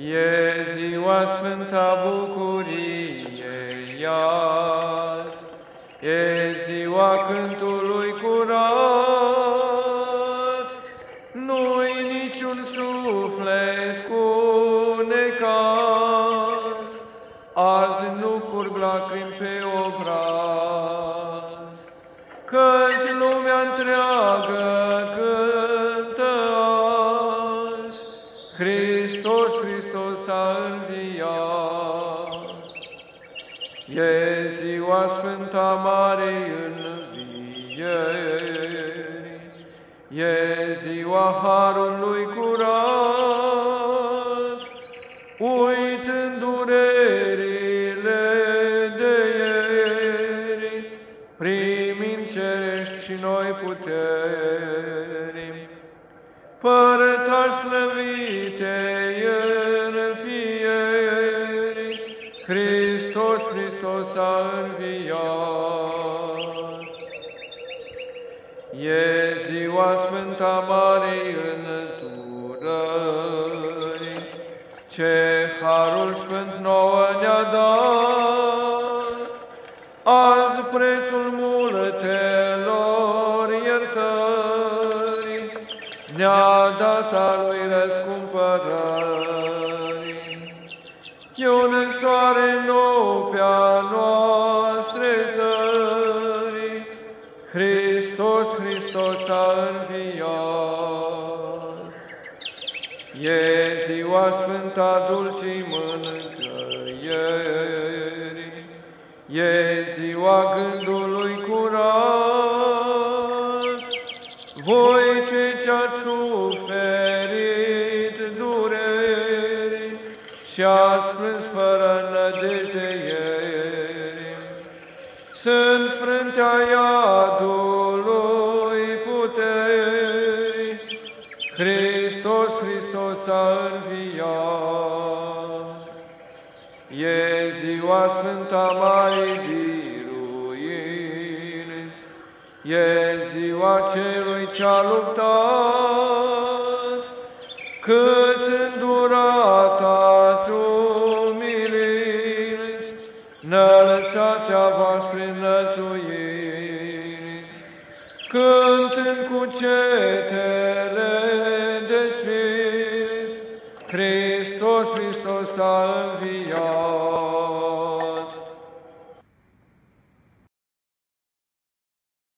E ziua sfânta bucuriei azi, E ziua cântului curat, Nu-i niciun suflet cu necaz, Azi nu curg lacrimi pe obraz, Căci lumea întreagă Hristos, Hristos a înviat. E ziua Sfânta Marei Învierii, E ziua Harului curat, Uitând durerile de ieri, Primind cerești și noi puteri, Părătași slăvite în fieri, Hristos, Hristos a înviat. E ziua Sfânta Marei Înturării, Ce Harul Sfânt nouă ne-a dat, Azi prețul multelor iertării, Ne-a dat a Lui răscumpărării. E un soare nou pe-a noastre zări, Hristos, Hristos a înviat. E ziua Sfânta Dulcii Mâncăierii, E ziua gândului Voi cei ce-ați suferit dureri Și ați plâns fără nădejde ieri, Sunt frântea iadului puteri, Hristos, Hristos a înviat. E ziua Sfânta Marii Biruinți, E ziua celui ce-a luptat, Cât îndurat ați umiliți, Nălățați-a voastră năzuiți, Cântând cu cetele de sfinți, Hristos, Hristos a înviat.